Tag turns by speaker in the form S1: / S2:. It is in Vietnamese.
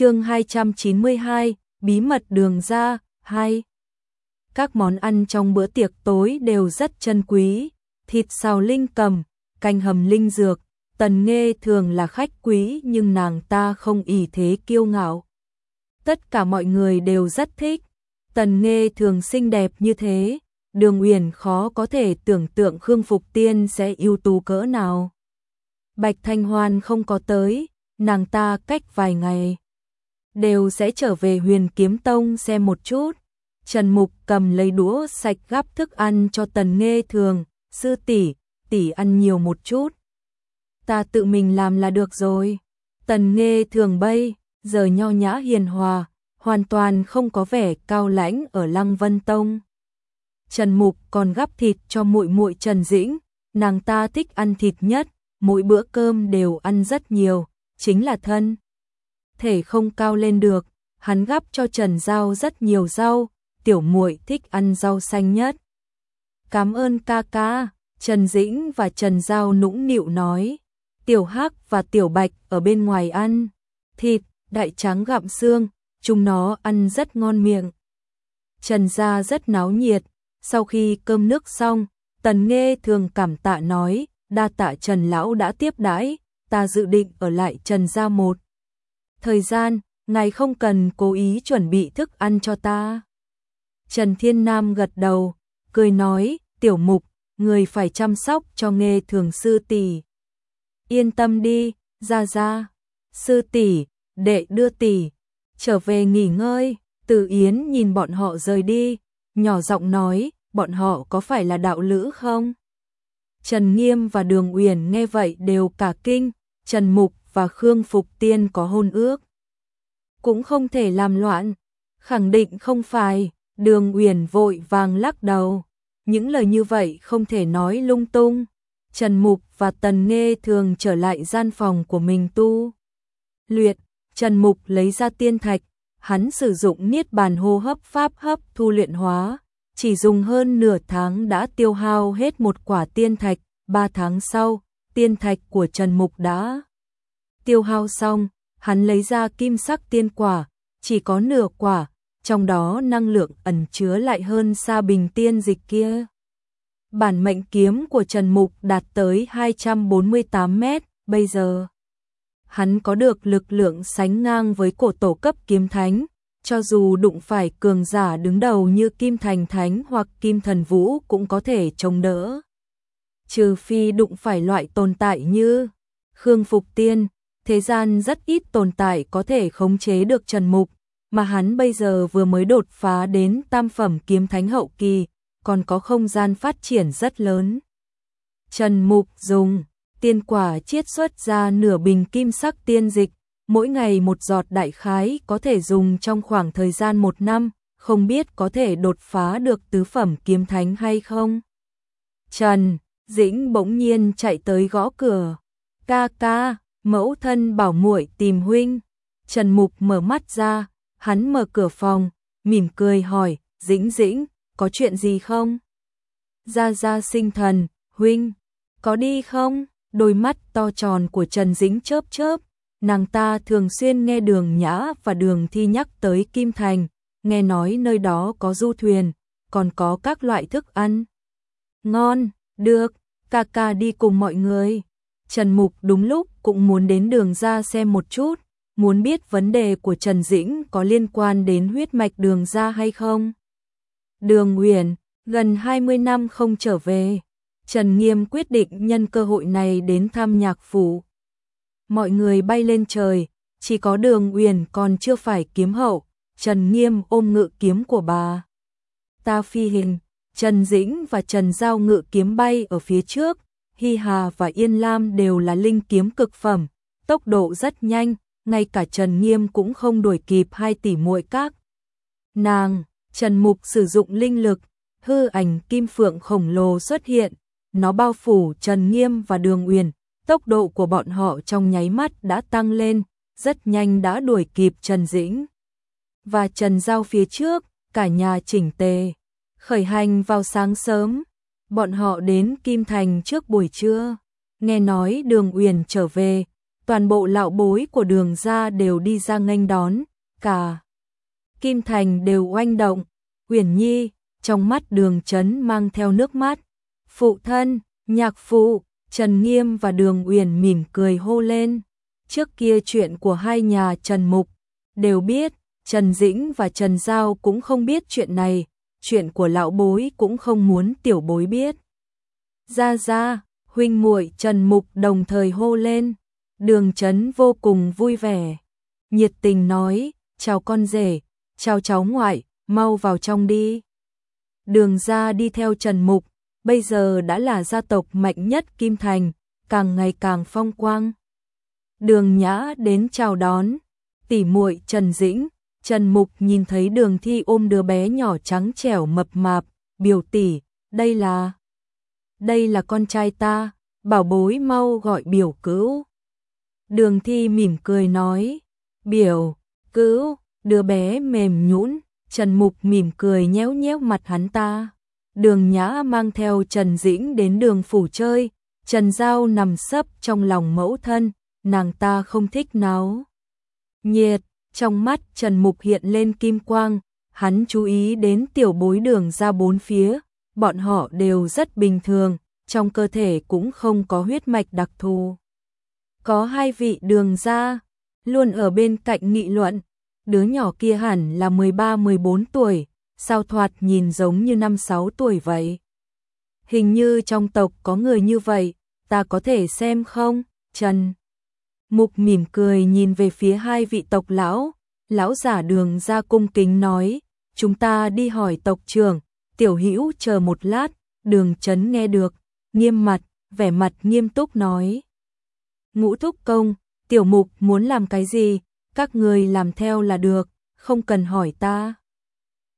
S1: chương 292, bí mật đường ra, 2. Các món ăn trong bữa tiệc tối đều rất chân quý, thịt xào linh cầm, canh hầm linh dược, tần nghe thường là khách quý nhưng nàng ta không ỷ thế kiêu ngạo. Tất cả mọi người đều rất thích, tần nghe thường xinh đẹp như thế, đường uyển khó có thể tưởng tượng Khương Phục Tiên sẽ ưu tú cỡ nào. Bạch Thanh Hoan không có tới, nàng ta cách vài ngày đều sẽ trở về huyền kiếm tông xem một chút. Trần Mục cầm lấy đũa sạch gắp thức ăn cho tần nghe thường, sư tỷ, tỷ ăn nhiều một chút. Ta tự mình làm là được rồi. Tần nghe thường bay, giờ nho nhã hiền hòa, hoàn toàn không có vẻ cao lãnh ở Lăng Vân Tông. Trần Mục còn gắp thịt cho muội muội Trần Dĩnh, nàng ta thích ăn thịt nhất, mỗi bữa cơm đều ăn rất nhiều, chính là thân thể không cao lên được, hắn gắp cho Trần Giao rất nhiều rau, tiểu muội thích ăn rau xanh nhất. Cảm ơn ca ca, Trần Dĩnh và Trần Giao nũng nịu nói. Tiểu Hắc và Tiểu Bạch ở bên ngoài ăn thịt, đại trắng gặm xương, chúng nó ăn rất ngon miệng. Trần gia rất náo nhiệt, sau khi cơm nước xong, Tần Nghê thường cảm tạ nói, đa tạ Trần lão đã tiếp đãi, ta dự định ở lại Trần gia một thời gian, ngài không cần cố ý chuẩn bị thức ăn cho ta. Trần Thiên Nam gật đầu, cười nói, tiểu mục, người phải chăm sóc cho nghề thường sư tỷ. Yên tâm đi, ra ra, sư tỷ, đệ đưa tỷ, trở về nghỉ ngơi, từ Yến nhìn bọn họ rời đi, nhỏ giọng nói, bọn họ có phải là đạo lữ không? Trần Nghiêm và Đường Uyển nghe vậy đều cả kinh, Trần Mục và Khương Phục Tiên có hôn ước. Cũng không thể làm loạn, khẳng định không phải, đường uyển vội vàng lắc đầu. Những lời như vậy không thể nói lung tung. Trần Mục và Tần Nghê thường trở lại gian phòng của mình tu. Luyện, Trần Mục lấy ra tiên thạch, hắn sử dụng niết bàn hô hấp pháp hấp thu luyện hóa, chỉ dùng hơn nửa tháng đã tiêu hao hết một quả tiên thạch, ba tháng sau, tiên thạch của Trần Mục đã tiêu hao xong, hắn lấy ra kim sắc tiên quả, chỉ có nửa quả, trong đó năng lượng ẩn chứa lại hơn xa bình tiên dịch kia. Bản mệnh kiếm của Trần Mục đạt tới 248 mét, bây giờ hắn có được lực lượng sánh ngang với cổ tổ cấp kiếm thánh, cho dù đụng phải cường giả đứng đầu như Kim Thành Thánh hoặc Kim Thần Vũ cũng có thể chống đỡ. Trừ phi đụng phải loại tồn tại như Khương Phục Tiên, thế gian rất ít tồn tại có thể khống chế được Trần Mục, mà hắn bây giờ vừa mới đột phá đến tam phẩm kiếm thánh hậu kỳ, còn có không gian phát triển rất lớn. Trần Mục dùng tiên quả chiết xuất ra nửa bình kim sắc tiên dịch, mỗi ngày một giọt đại khái có thể dùng trong khoảng thời gian một năm, không biết có thể đột phá được tứ phẩm kiếm thánh hay không. Trần, Dĩnh bỗng nhiên chạy tới gõ cửa. Ca ca, Mẫu thân bảo muội tìm huynh. Trần Mục mở mắt ra, hắn mở cửa phòng, mỉm cười hỏi, Dĩnh Dĩnh, có chuyện gì không? Gia Gia sinh thần, huynh, có đi không? Đôi mắt to tròn của Trần Dĩnh chớp chớp, nàng ta thường xuyên nghe đường nhã và đường thi nhắc tới Kim Thành, nghe nói nơi đó có du thuyền, còn có các loại thức ăn. Ngon, được, ca ca đi cùng mọi người. Trần Mục đúng lúc cũng muốn đến đường ra xem một chút, muốn biết vấn đề của Trần Dĩnh có liên quan đến huyết mạch đường ra hay không. Đường Uyển gần 20 năm không trở về, Trần Nghiêm quyết định nhân cơ hội này đến thăm nhạc phủ. Mọi người bay lên trời, chỉ có đường Uyển còn chưa phải kiếm hậu, Trần Nghiêm ôm ngự kiếm của bà. Ta phi hình, Trần Dĩnh và Trần Giao ngự kiếm bay ở phía trước, Hy Hà và Yên Lam đều là linh kiếm cực phẩm, tốc độ rất nhanh, ngay cả Trần Nghiêm cũng không đuổi kịp hai tỷ muội các. Nàng, Trần Mục sử dụng linh lực, hư ảnh kim phượng khổng lồ xuất hiện, nó bao phủ Trần Nghiêm và Đường Uyển, tốc độ của bọn họ trong nháy mắt đã tăng lên, rất nhanh đã đuổi kịp Trần Dĩnh. Và Trần Giao phía trước, cả nhà chỉnh tề, khởi hành vào sáng sớm bọn họ đến Kim Thành trước buổi trưa, nghe nói Đường Uyển trở về, toàn bộ lão bối của đường ra đều đi ra nghênh đón, cả Kim Thành đều oanh động, Uyển Nhi, trong mắt đường chấn mang theo nước mắt. Phụ thân, nhạc phụ, Trần Nghiêm và đường Uyển mỉm cười hô lên. Trước kia chuyện của hai nhà Trần Mục, đều biết, Trần Dĩnh và Trần Giao cũng không biết chuyện này, chuyện của lão bối cũng không muốn tiểu bối biết. Ra ra, huynh muội Trần Mục đồng thời hô lên, đường chấn vô cùng vui vẻ, nhiệt tình nói, chào con rể, chào cháu ngoại, mau vào trong đi. Đường ra đi theo Trần Mục, bây giờ đã là gia tộc mạnh nhất Kim Thành, càng ngày càng phong quang. Đường Nhã đến chào đón, tỉ muội Trần Dĩnh, Trần Mục nhìn thấy Đường Thi ôm đứa bé nhỏ trắng trẻo mập mạp, biểu tỷ, đây là đây là con trai ta, bảo bối mau gọi biểu cứu. Đường Thi mỉm cười nói, biểu, cứu, đứa bé mềm nhũn, Trần Mục mỉm cười nhéo nhéo mặt hắn ta. Đường Nhã mang theo Trần Dĩnh đến đường phủ chơi, Trần Giao nằm sấp trong lòng mẫu thân, nàng ta không thích náo. Nhiệt, trong mắt Trần Mục hiện lên kim quang, hắn chú ý đến tiểu bối đường ra bốn phía, bọn họ đều rất bình thường, trong cơ thể cũng không có huyết mạch đặc thù. Có hai vị đường ra, luôn ở bên cạnh nghị luận, đứa nhỏ kia hẳn là 13-14 tuổi, sao thoạt nhìn giống như 5-6 tuổi vậy. Hình như trong tộc có người như vậy, ta có thể xem không, Trần. Mục mỉm cười nhìn về phía hai vị tộc lão, lão giả đường ra cung kính nói, chúng ta đi hỏi tộc trưởng, tiểu hữu chờ một lát, đường chấn nghe được, nghiêm mặt, vẻ mặt nghiêm túc nói. Ngũ thúc công, tiểu mục muốn làm cái gì, các người làm theo là được, không cần hỏi ta.